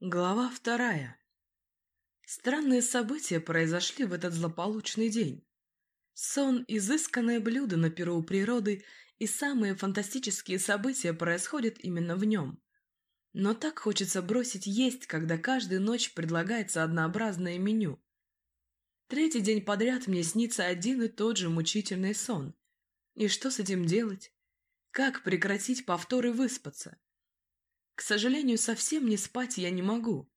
Глава вторая. Странные события произошли в этот злополучный день. Сон – изысканное блюдо на перу природы, и самые фантастические события происходят именно в нем. Но так хочется бросить есть, когда каждую ночь предлагается однообразное меню. Третий день подряд мне снится один и тот же мучительный сон. И что с этим делать? Как прекратить повторы выспаться? К сожалению, совсем не спать я не могу.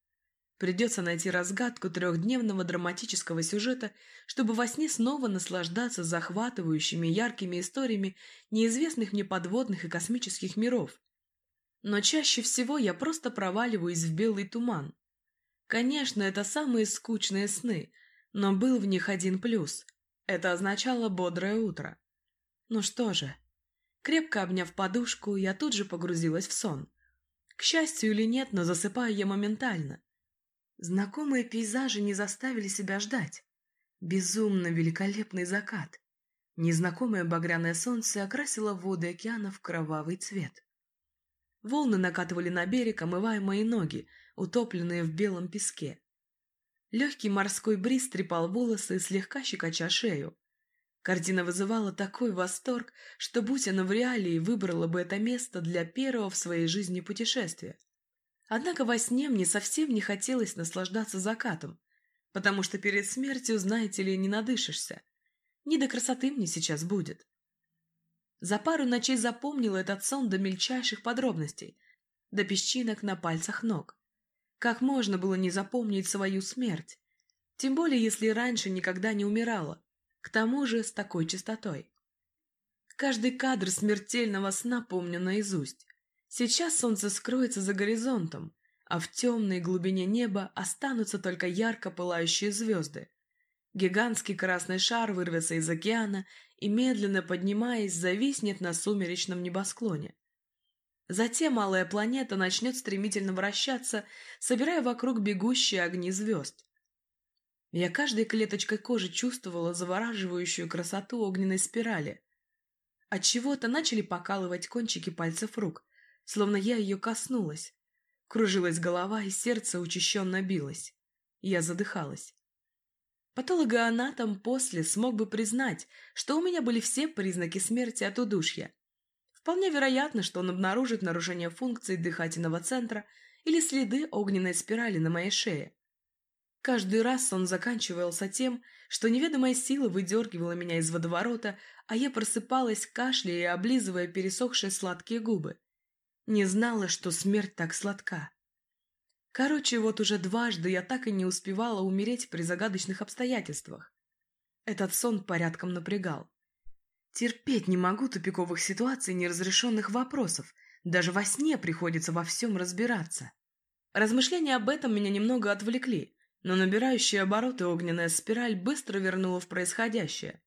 Придется найти разгадку трехдневного драматического сюжета, чтобы во сне снова наслаждаться захватывающими яркими историями неизвестных мне подводных и космических миров. Но чаще всего я просто проваливаюсь в белый туман. Конечно, это самые скучные сны, но был в них один плюс. Это означало бодрое утро. Ну что же, крепко обняв подушку, я тут же погрузилась в сон. К счастью или нет, но засыпаю я моментально. Знакомые пейзажи не заставили себя ждать. Безумно великолепный закат. Незнакомое багряное солнце окрасило воды океана в кровавый цвет. Волны накатывали на берег, омывая мои ноги, утопленные в белом песке. Легкий морской бриз трепал волосы, слегка щекоча шею. Картина вызывала такой восторг, что, будь она в реалии, выбрала бы это место для первого в своей жизни путешествия. Однако во сне мне совсем не хотелось наслаждаться закатом, потому что перед смертью, знаете ли, не надышишься. Не до красоты мне сейчас будет. За пару ночей запомнила этот сон до мельчайших подробностей, до песчинок на пальцах ног. Как можно было не запомнить свою смерть? Тем более, если раньше никогда не умирала. К тому же с такой частотой. Каждый кадр смертельного сна помню наизусть. Сейчас солнце скроется за горизонтом, а в темной глубине неба останутся только ярко пылающие звезды. Гигантский красный шар вырвется из океана и, медленно поднимаясь, зависнет на сумеречном небосклоне. Затем малая планета начнет стремительно вращаться, собирая вокруг бегущие огни звезд. Я каждой клеточкой кожи чувствовала завораживающую красоту огненной спирали. От чего-то начали покалывать кончики пальцев рук, словно я ее коснулась. Кружилась голова, и сердце учащенно билось. Я задыхалась. Патологоанатом после смог бы признать, что у меня были все признаки смерти от удушья. Вполне вероятно, что он обнаружит нарушение функции дыхательного центра или следы огненной спирали на моей шее. Каждый раз он заканчивался тем, что неведомая сила выдергивала меня из водоворота, а я просыпалась, кашляя и облизывая пересохшие сладкие губы. Не знала, что смерть так сладка. Короче, вот уже дважды я так и не успевала умереть при загадочных обстоятельствах. Этот сон порядком напрягал. Терпеть не могу тупиковых ситуаций и неразрешенных вопросов. Даже во сне приходится во всем разбираться. Размышления об этом меня немного отвлекли но набирающая обороты огненная спираль быстро вернула в происходящее.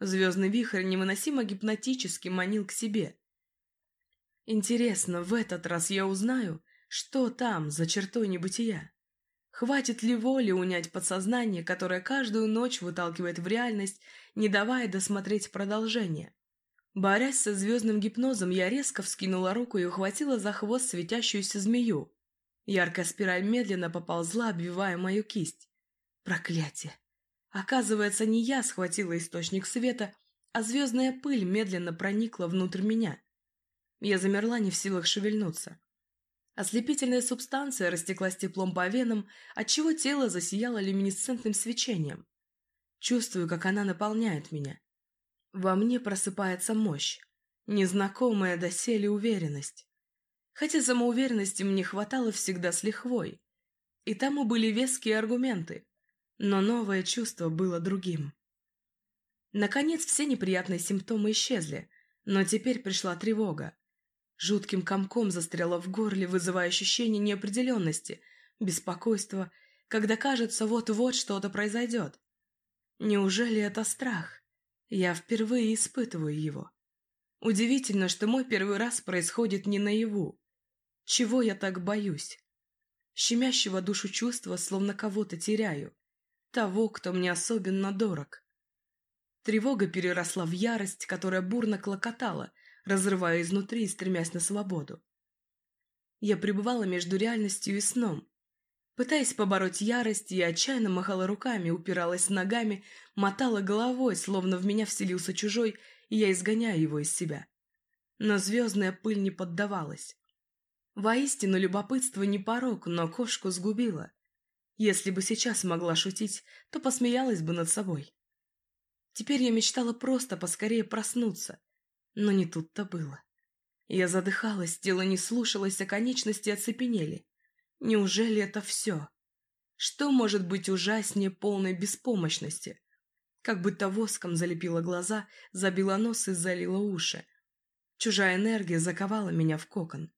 Звездный вихрь невыносимо гипнотически манил к себе. Интересно, в этот раз я узнаю, что там, за чертой небытия. Хватит ли воли унять подсознание, которое каждую ночь выталкивает в реальность, не давая досмотреть продолжение? Борясь со звездным гипнозом, я резко вскинула руку и ухватила за хвост светящуюся змею. Яркая спираль медленно поползла, обвивая мою кисть. Проклятие! Оказывается, не я схватила источник света, а звездная пыль медленно проникла внутрь меня. Я замерла, не в силах шевельнуться. Ослепительная субстанция растеклась теплом по венам, отчего тело засияло люминесцентным свечением. Чувствую, как она наполняет меня. Во мне просыпается мощь, незнакомая доселе уверенность хотя самоуверенности мне хватало всегда с лихвой. И тому были веские аргументы, но новое чувство было другим. Наконец все неприятные симптомы исчезли, но теперь пришла тревога. Жутким комком застряла в горле, вызывая ощущение неопределенности, беспокойства, когда кажется, вот-вот что-то произойдет. Неужели это страх? Я впервые испытываю его. Удивительно, что мой первый раз происходит не наяву. Чего я так боюсь? Щемящего душу чувства, словно кого-то теряю. Того, кто мне особенно дорог. Тревога переросла в ярость, которая бурно клокотала, разрывая изнутри и стремясь на свободу. Я пребывала между реальностью и сном, Пытаясь побороть ярость, я отчаянно махала руками, упиралась ногами, мотала головой, словно в меня вселился чужой, и я изгоняю его из себя. Но звездная пыль не поддавалась. Воистину, любопытство не порог, но кошку сгубило. Если бы сейчас могла шутить, то посмеялась бы над собой. Теперь я мечтала просто поскорее проснуться, но не тут-то было. Я задыхалась, тело не слушалось, а конечности оцепенели. Неужели это все? Что может быть ужаснее полной беспомощности? Как будто воском залепила глаза, забила нос и залила уши. Чужая энергия заковала меня в кокон.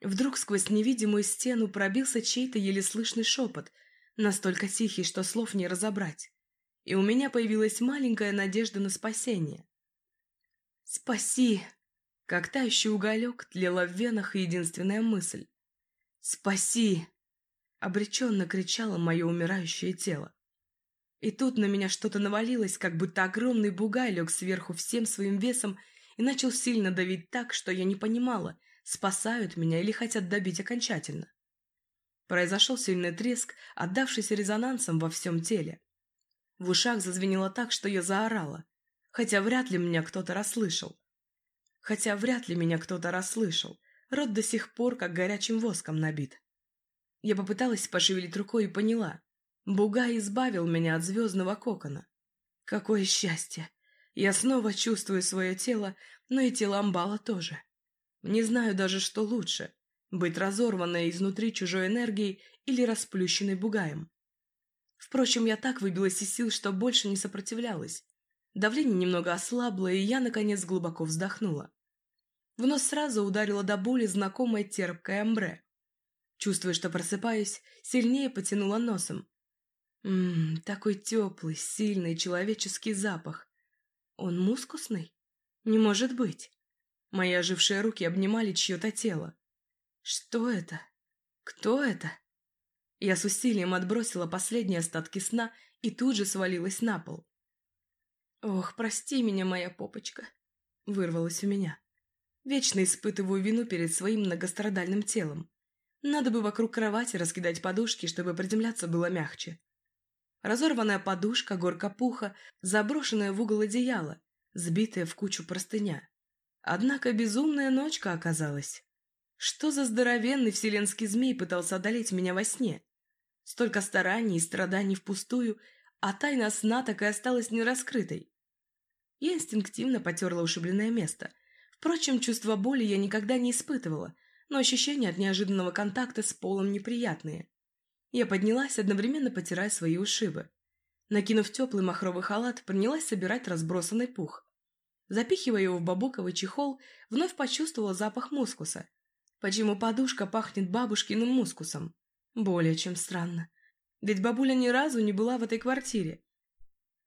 Вдруг сквозь невидимую стену пробился чей-то еле слышный шепот, настолько тихий, что слов не разобрать. И у меня появилась маленькая надежда на спасение. «Спаси!» Как тающий уголек тлела в венах единственная мысль. «Спаси!» Обреченно кричало мое умирающее тело. И тут на меня что-то навалилось, как будто огромный бугай лег сверху всем своим весом и начал сильно давить так, что я не понимала, спасают меня или хотят добить окончательно. Произошел сильный треск, отдавшийся резонансом во всем теле. В ушах зазвенело так, что я заорала, хотя вряд ли меня кто-то расслышал. Хотя вряд ли меня кто-то расслышал, рот до сих пор как горячим воском набит. Я попыталась пошевелить рукой и поняла. Бугай избавил меня от звездного кокона. Какое счастье! Я снова чувствую свое тело, но и тело Амбала тоже. Не знаю даже, что лучше — быть разорванной изнутри чужой энергией или расплющенной бугаем. Впрочем, я так выбилась из сил, что больше не сопротивлялась. Давление немного ослабло, и я, наконец, глубоко вздохнула. В нос сразу ударила до боли знакомая терпкая амбре. Чувствуя, что просыпаюсь, сильнее потянула носом. Ммм, такой теплый, сильный человеческий запах. Он мускусный? Не может быть. Мои ожившие руки обнимали чье-то тело. Что это? Кто это? Я с усилием отбросила последние остатки сна и тут же свалилась на пол. «Ох, прости меня, моя попочка!» — вырвалось у меня. Вечно испытываю вину перед своим многострадальным телом. Надо бы вокруг кровати раскидать подушки, чтобы приземляться было мягче. Разорванная подушка, горка пуха, заброшенное в угол одеяло, сбитая в кучу простыня. Однако безумная ночка оказалась. Что за здоровенный вселенский змей пытался одолеть меня во сне? Столько стараний и страданий впустую, а тайна сна так и осталась нераскрытой. Я инстинктивно потерла ушибленное место. Впрочем, чувство боли я никогда не испытывала, но ощущения от неожиданного контакта с полом неприятные. Я поднялась, одновременно потирая свои ушибы. Накинув теплый махровый халат, принялась собирать разбросанный пух. Запихивая его в бабуковый чехол, вновь почувствовала запах мускуса. Почему подушка пахнет бабушкиным мускусом? Более чем странно. Ведь бабуля ни разу не была в этой квартире.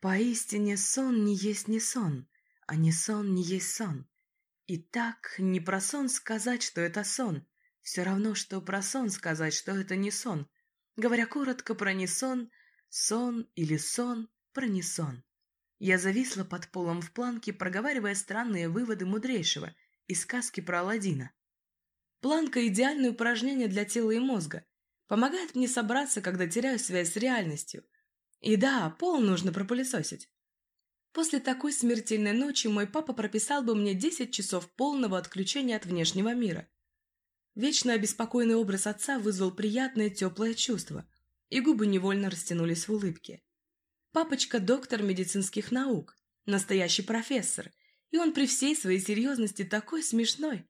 Поистине сон не есть не сон, а не сон не есть сон. И так не про сон сказать, что это сон. Все равно, что про сон сказать, что это не сон. Говоря коротко про не сон, сон или сон про не сон. Я зависла под полом в планке, проговаривая странные выводы мудрейшего из сказки про Аладдина. Планка – идеальное упражнение для тела и мозга. Помогает мне собраться, когда теряю связь с реальностью. И да, пол нужно пропылесосить. После такой смертельной ночи мой папа прописал бы мне 10 часов полного отключения от внешнего мира. Вечно обеспокоенный образ отца вызвал приятное теплое чувство, и губы невольно растянулись в улыбке. Папочка – доктор медицинских наук, настоящий профессор, и он при всей своей серьезности такой смешной.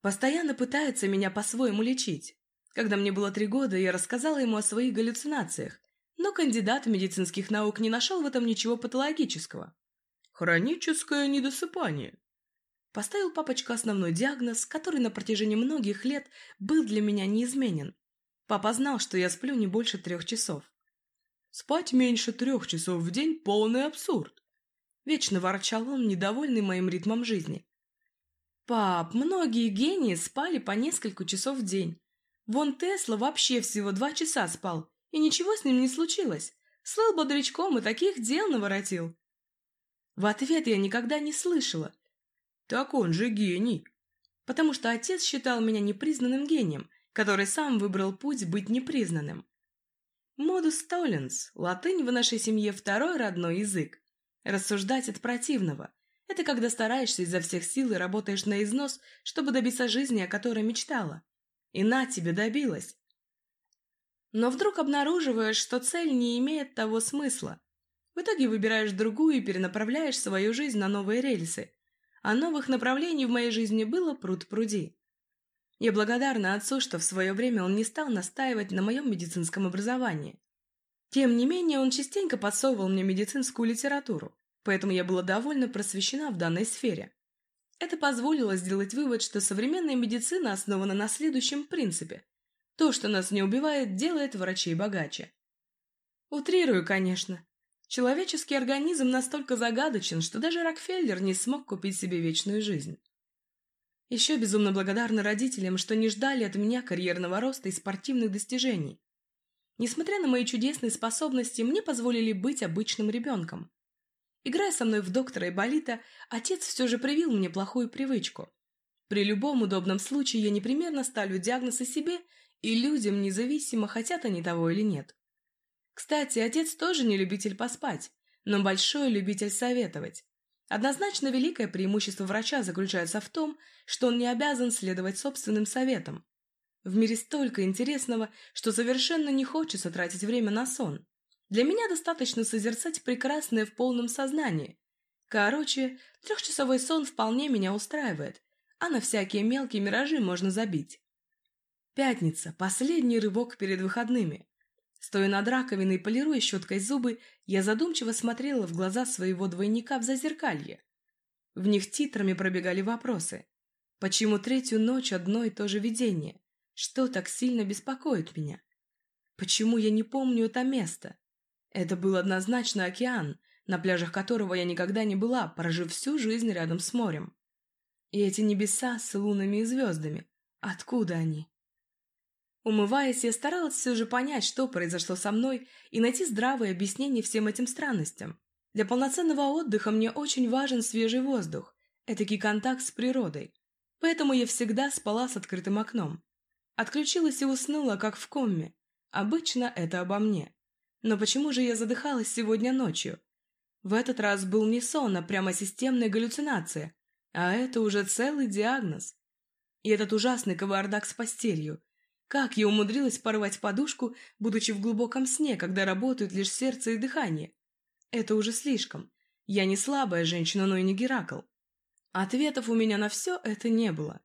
Постоянно пытается меня по-своему лечить. Когда мне было три года, я рассказала ему о своих галлюцинациях, но кандидат медицинских наук не нашел в этом ничего патологического. Хроническое недосыпание. Поставил папочка основной диагноз, который на протяжении многих лет был для меня неизменен. Папа знал, что я сплю не больше трех часов. Спать меньше трех часов в день – полный абсурд. Вечно ворчал он, недовольный моим ритмом жизни. Пап, многие гении спали по несколько часов в день. Вон Тесла вообще всего два часа спал, и ничего с ним не случилось. Слыл бодрячком и таких дел наворотил. В ответ я никогда не слышала. Так он же гений. Потому что отец считал меня непризнанным гением который сам выбрал путь быть непризнанным. Модус tollens, латынь в нашей семье второй родной язык. Рассуждать от противного. Это когда стараешься изо всех сил и работаешь на износ, чтобы добиться жизни, о которой мечтала. И на тебе добилась. Но вдруг обнаруживаешь, что цель не имеет того смысла. В итоге выбираешь другую и перенаправляешь свою жизнь на новые рельсы. А новых направлений в моей жизни было пруд-пруди. Я благодарна отцу, что в свое время он не стал настаивать на моем медицинском образовании. Тем не менее, он частенько подсовывал мне медицинскую литературу, поэтому я была довольно просвещена в данной сфере. Это позволило сделать вывод, что современная медицина основана на следующем принципе. То, что нас не убивает, делает врачей богаче. Утрирую, конечно. Человеческий организм настолько загадочен, что даже Рокфеллер не смог купить себе вечную жизнь. Еще безумно благодарна родителям, что не ждали от меня карьерного роста и спортивных достижений. Несмотря на мои чудесные способности, мне позволили быть обычным ребенком. Играя со мной в доктора и болита, отец все же привил мне плохую привычку. При любом удобном случае я непременно ставлю диагноз о себе и людям, независимо, хотят они того или нет. Кстати, отец тоже не любитель поспать, но большой любитель советовать. Однозначно великое преимущество врача заключается в том, что он не обязан следовать собственным советам. В мире столько интересного, что совершенно не хочется тратить время на сон. Для меня достаточно созерцать прекрасное в полном сознании. Короче, трехчасовой сон вполне меня устраивает, а на всякие мелкие миражи можно забить. Пятница, последний рывок перед выходными. Стоя над раковиной полируя щеткой зубы, я задумчиво смотрела в глаза своего двойника в зазеркалье. В них титрами пробегали вопросы. Почему третью ночь одно и то же видение? Что так сильно беспокоит меня? Почему я не помню это место? Это был однозначно океан, на пляжах которого я никогда не была, прожив всю жизнь рядом с морем. И эти небеса с лунами и звездами, откуда они? Умываясь, я старалась все же понять, что произошло со мной, и найти здравое объяснение всем этим странностям. Для полноценного отдыха мне очень важен свежий воздух, этакий контакт с природой. Поэтому я всегда спала с открытым окном. Отключилась и уснула, как в комме. Обычно это обо мне. Но почему же я задыхалась сегодня ночью? В этот раз был не сон, а прямо системная галлюцинация. А это уже целый диагноз. И этот ужасный кавардак с постелью. Как я умудрилась порвать подушку, будучи в глубоком сне, когда работают лишь сердце и дыхание? Это уже слишком. Я не слабая женщина, но и не Геракл. Ответов у меня на все это не было.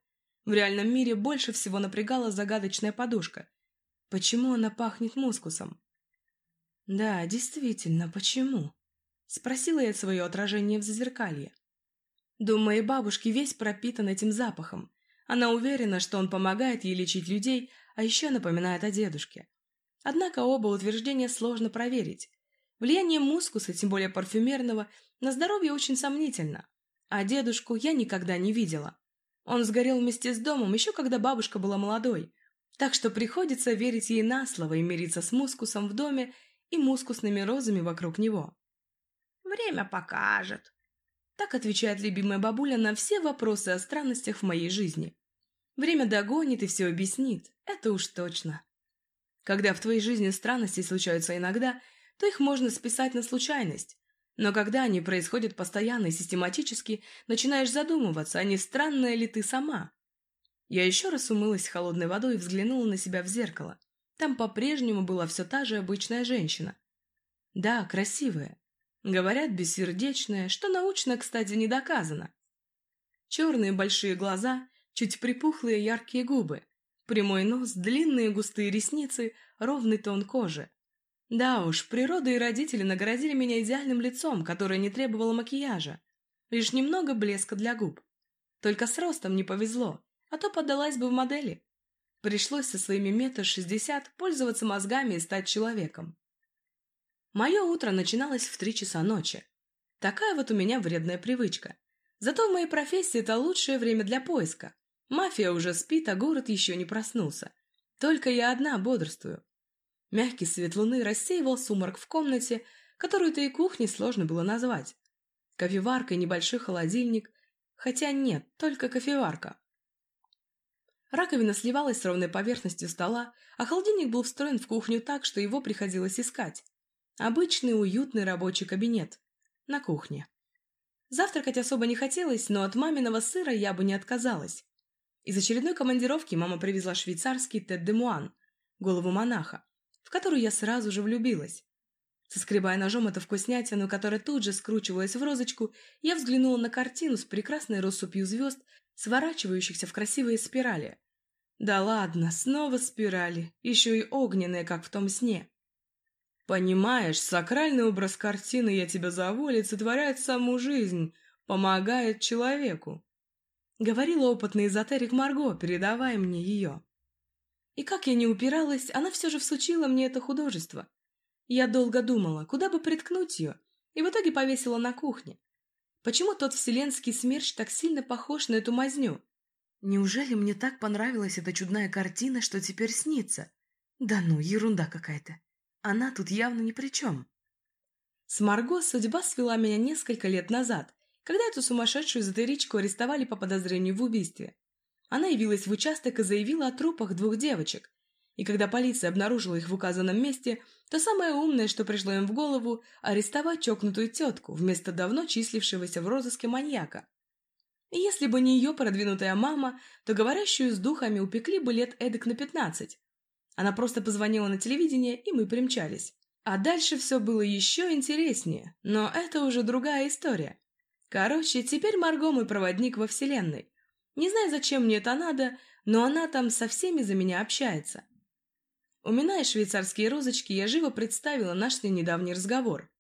В реальном мире больше всего напрягала загадочная подушка. Почему она пахнет мускусом? «Да, действительно, почему?» — спросила я свое отражение в зазеркалье. Дом моей бабушки весь пропитан этим запахом. Она уверена, что он помогает ей лечить людей, а еще напоминает о дедушке. Однако оба утверждения сложно проверить. Влияние мускуса, тем более парфюмерного, на здоровье очень сомнительно. А дедушку я никогда не видела. Он сгорел вместе с домом еще когда бабушка была молодой, так что приходится верить ей на слово и мириться с мускусом в доме и мускусными розами вокруг него. «Время покажет», — так отвечает любимая бабуля на все вопросы о странностях в моей жизни. «Время догонит и все объяснит, это уж точно». Когда в твоей жизни странности случаются иногда, то их можно списать на случайность. Но когда они происходят постоянно и систематически, начинаешь задумываться, а не странная ли ты сама. Я еще раз умылась холодной водой и взглянула на себя в зеркало. Там по-прежнему была все та же обычная женщина. Да, красивая. Говорят, бессердечная, что научно, кстати, не доказано. Черные большие глаза, чуть припухлые яркие губы, прямой нос, длинные густые ресницы, ровный тон кожи. Да уж, природа и родители наградили меня идеальным лицом, которое не требовало макияжа. Лишь немного блеска для губ. Только с ростом не повезло, а то поддалась бы в модели. Пришлось со своими метр шестьдесят пользоваться мозгами и стать человеком. Мое утро начиналось в три часа ночи. Такая вот у меня вредная привычка. Зато в моей профессии это лучшее время для поиска. Мафия уже спит, а город еще не проснулся. Только я одна бодрствую. Мягкий свет луны рассеивал сумрак в комнате, которую-то и кухней сложно было назвать. Кофеварка и небольшой холодильник. Хотя нет, только кофеварка. Раковина сливалась с ровной поверхностью стола, а холодильник был встроен в кухню так, что его приходилось искать. Обычный уютный рабочий кабинет. На кухне. Завтракать особо не хотелось, но от маминого сыра я бы не отказалась. Из очередной командировки мама привезла швейцарский Тед де Муан, голову монаха, в которую я сразу же влюбилась. Соскребая ножом эту вкуснятину, которая тут же скручивалась в розочку, я взглянула на картину с прекрасной россыпью звезд, сворачивающихся в красивые спирали. Да ладно, снова спирали, еще и огненные, как в том сне. Понимаешь, сакральный образ картины «Я тебя зову» олицетворяет саму жизнь, помогает человеку. Говорила опытный эзотерик Марго, передавая мне ее. И как я не упиралась, она все же всучила мне это художество. Я долго думала, куда бы приткнуть ее, и в итоге повесила на кухне. Почему тот вселенский смерч так сильно похож на эту мазню? Неужели мне так понравилась эта чудная картина, что теперь снится? Да ну, ерунда какая-то. Она тут явно ни при чем. С Марго судьба свела меня несколько лет назад, когда эту сумасшедшую эзотеричку арестовали по подозрению в убийстве. Она явилась в участок и заявила о трупах двух девочек. И когда полиция обнаружила их в указанном месте, то самое умное, что пришло им в голову – арестовать чокнутую тетку вместо давно числившегося в розыске маньяка. И если бы не ее продвинутая мама, то говорящую с духами упекли бы лет эдак на пятнадцать. Она просто позвонила на телевидение, и мы примчались. А дальше все было еще интереснее, но это уже другая история. Короче, теперь Марго мой проводник во вселенной. Не знаю, зачем мне это надо, но она там со всеми за меня общается. Уминая швейцарские розочки, я живо представила наш недавний разговор.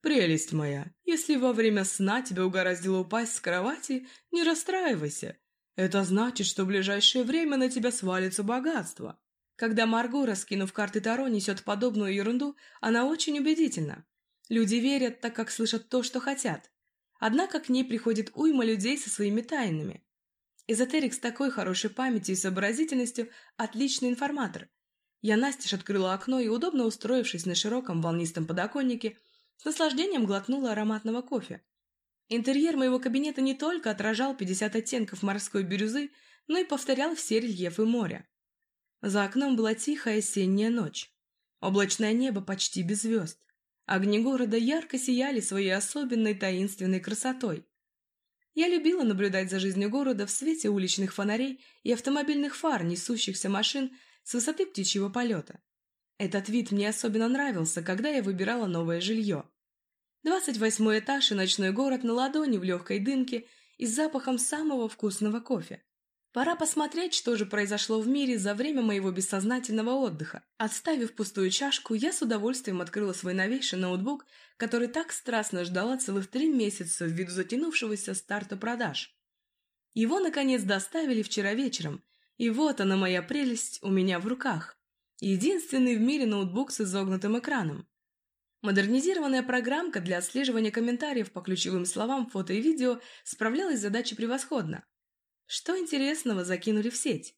«Прелесть моя, если во время сна тебя угораздило упасть с кровати, не расстраивайся. Это значит, что в ближайшее время на тебя свалится богатство. Когда Марго, раскинув карты Таро, несет подобную ерунду, она очень убедительна. Люди верят, так как слышат то, что хотят. Однако к ней приходит уйма людей со своими тайнами. Эзотерик с такой хорошей памятью и сообразительностью – отличный информатор. Я настежь открыла окно и, удобно устроившись на широком волнистом подоконнике, с наслаждением глотнула ароматного кофе. Интерьер моего кабинета не только отражал 50 оттенков морской бирюзы, но и повторял все рельефы моря. За окном была тихая осенняя ночь. Облачное небо почти без звезд. Огни города ярко сияли своей особенной таинственной красотой. Я любила наблюдать за жизнью города в свете уличных фонарей и автомобильных фар, несущихся машин с высоты птичьего полета. Этот вид мне особенно нравился, когда я выбирала новое жилье. Двадцать восьмой этаж и ночной город на ладони в легкой дымке и с запахом самого вкусного кофе. Пора посмотреть, что же произошло в мире за время моего бессознательного отдыха. Отставив пустую чашку, я с удовольствием открыла свой новейший ноутбук, который так страстно ждала целых три месяца ввиду затянувшегося старта продаж. Его, наконец, доставили вчера вечером, и вот она, моя прелесть, у меня в руках. Единственный в мире ноутбук с изогнутым экраном. Модернизированная программка для отслеживания комментариев по ключевым словам, фото и видео справлялась с задачей превосходно. Что интересного закинули в сеть?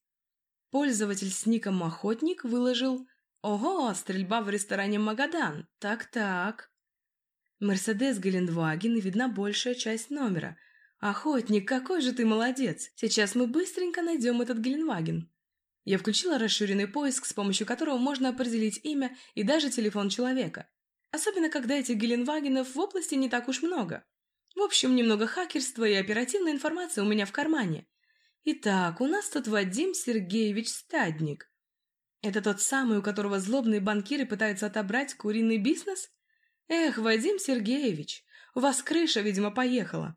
Пользователь с ником «Охотник» выложил «Ого, стрельба в ресторане «Магадан». Так-так». Мерседес Гелендваген и видна большая часть номера. «Охотник, какой же ты молодец! Сейчас мы быстренько найдем этот Геленваген». Я включила расширенный поиск, с помощью которого можно определить имя и даже телефон человека. Особенно, когда этих Геленвагенов в области не так уж много. В общем, немного хакерства и оперативной информации у меня в кармане. Итак, у нас тут Вадим Сергеевич Стадник. Это тот самый, у которого злобные банкиры пытаются отобрать куриный бизнес? Эх, Вадим Сергеевич, у вас крыша, видимо, поехала.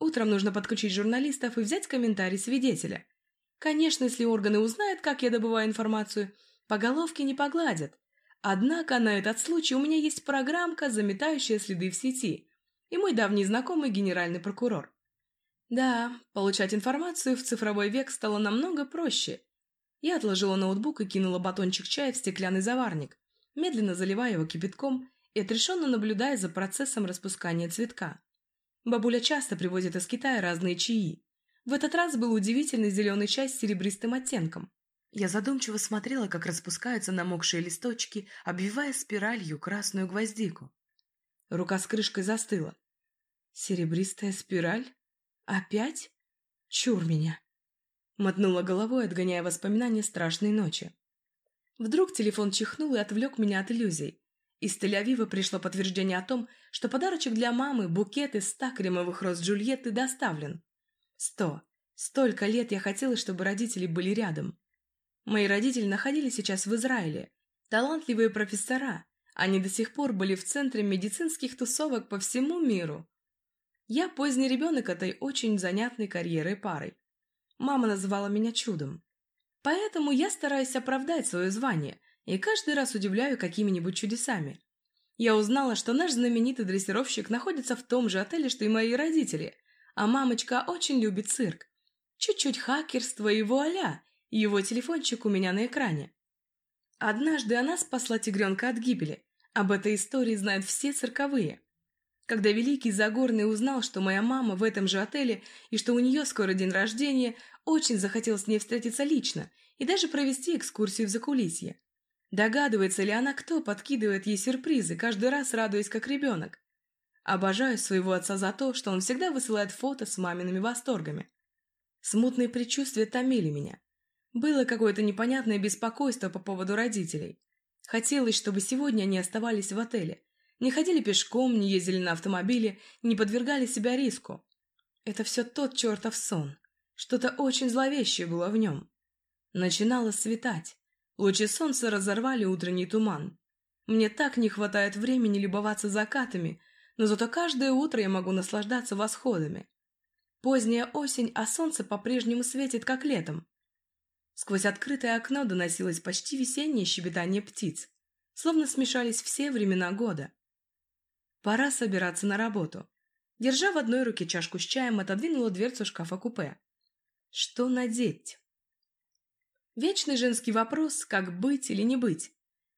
Утром нужно подключить журналистов и взять комментарий свидетеля. Конечно, если органы узнают, как я добываю информацию, по головке не погладят. Однако на этот случай у меня есть программка, заметающая следы в сети, и мой давний знакомый генеральный прокурор. Да, получать информацию в цифровой век стало намного проще. Я отложила ноутбук и кинула батончик чая в стеклянный заварник, медленно заливая его кипятком и отрешенно наблюдая за процессом распускания цветка. Бабуля часто привозит из Китая разные чаи. В этот раз был удивительный зеленый чай с серебристым оттенком. Я задумчиво смотрела, как распускаются намокшие листочки, обвивая спиралью красную гвоздику. Рука с крышкой застыла. Серебристая спираль? Опять? Чур меня. Мотнула головой, отгоняя воспоминания страшной ночи. Вдруг телефон чихнул и отвлек меня от иллюзий. Из Тель-Авива пришло подтверждение о том, что подарочек для мамы, букет из ста кремовых роз Джульетты доставлен. Сто. Столько лет я хотела, чтобы родители были рядом. Мои родители находились сейчас в Израиле. Талантливые профессора. Они до сих пор были в центре медицинских тусовок по всему миру. Я поздний ребенок этой очень занятной карьерой парой. Мама называла меня чудом. Поэтому я стараюсь оправдать свое звание и каждый раз удивляю какими-нибудь чудесами. Я узнала, что наш знаменитый дрессировщик находится в том же отеле, что и мои родители, а мамочка очень любит цирк. Чуть-чуть хакерство и вуаля, его телефончик у меня на экране. Однажды она спасла тигренка от гибели. Об этой истории знают все цирковые. Когда Великий Загорный узнал, что моя мама в этом же отеле и что у нее скоро день рождения, очень захотел с ней встретиться лично и даже провести экскурсию в закулисье. Догадывается ли она, кто подкидывает ей сюрпризы, каждый раз радуясь как ребенок? Обожаю своего отца за то, что он всегда высылает фото с мамиными восторгами. Смутные предчувствия томили меня. Было какое-то непонятное беспокойство по поводу родителей. Хотелось, чтобы сегодня они оставались в отеле, не ходили пешком, не ездили на автомобиле, не подвергали себя риску. Это все тот чертов сон. Что-то очень зловещее было в нем. Начинало светать. Лучи солнца разорвали утренний туман. Мне так не хватает времени любоваться закатами, но зато каждое утро я могу наслаждаться восходами. Поздняя осень, а солнце по-прежнему светит, как летом. Сквозь открытое окно доносилось почти весеннее щебетание птиц, словно смешались все времена года. Пора собираться на работу. Держа в одной руке чашку с чаем, отодвинула дверцу шкафа-купе. Что надеть? Вечный женский вопрос, как быть или не быть.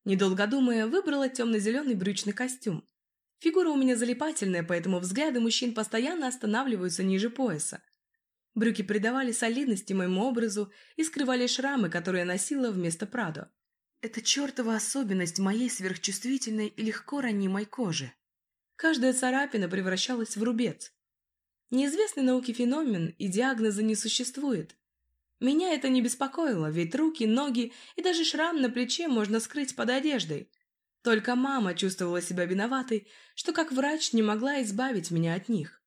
Недолго думая, выбрала темно-зеленый брючный костюм. Фигура у меня залипательная, поэтому взгляды мужчин постоянно останавливаются ниже пояса. Брюки придавали солидности моему образу и скрывали шрамы, которые я носила вместо Прадо. Это чертова особенность моей сверхчувствительной и легко ранимой кожи. Каждая царапина превращалась в рубец. Неизвестный науке феномен и диагноза не существует. Меня это не беспокоило, ведь руки, ноги и даже шрам на плече можно скрыть под одеждой. Только мама чувствовала себя виноватой, что как врач не могла избавить меня от них.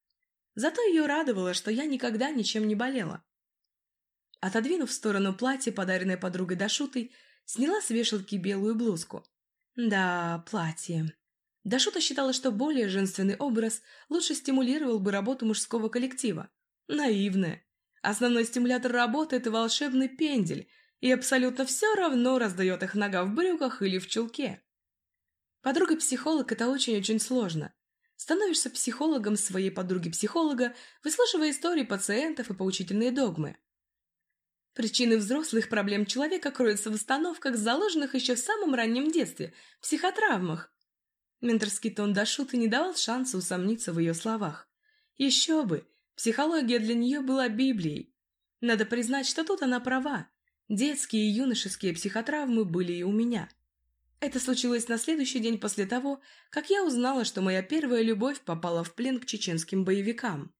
Зато ее радовало, что я никогда ничем не болела. Отодвинув в сторону платье, подаренное подругой Дашутой, сняла с вешалки белую блузку. Да, платье. Дашута считала, что более женственный образ лучше стимулировал бы работу мужского коллектива. Наивная. Основной стимулятор работы – это волшебный пендель, и абсолютно все равно раздает их нога в брюках или в чулке. Подруга-психолог – это очень-очень сложно. Становишься психологом своей подруги-психолога, выслушивая истории пациентов и поучительные догмы. Причины взрослых проблем человека кроются в установках, заложенных еще в самом раннем детстве, психотравмах, Менторский тон Дашуты не давал шанса усомниться в ее словах. Еще бы! Психология для нее была Библией. Надо признать, что тут она права. Детские и юношеские психотравмы были и у меня. Это случилось на следующий день после того, как я узнала, что моя первая любовь попала в плен к чеченским боевикам.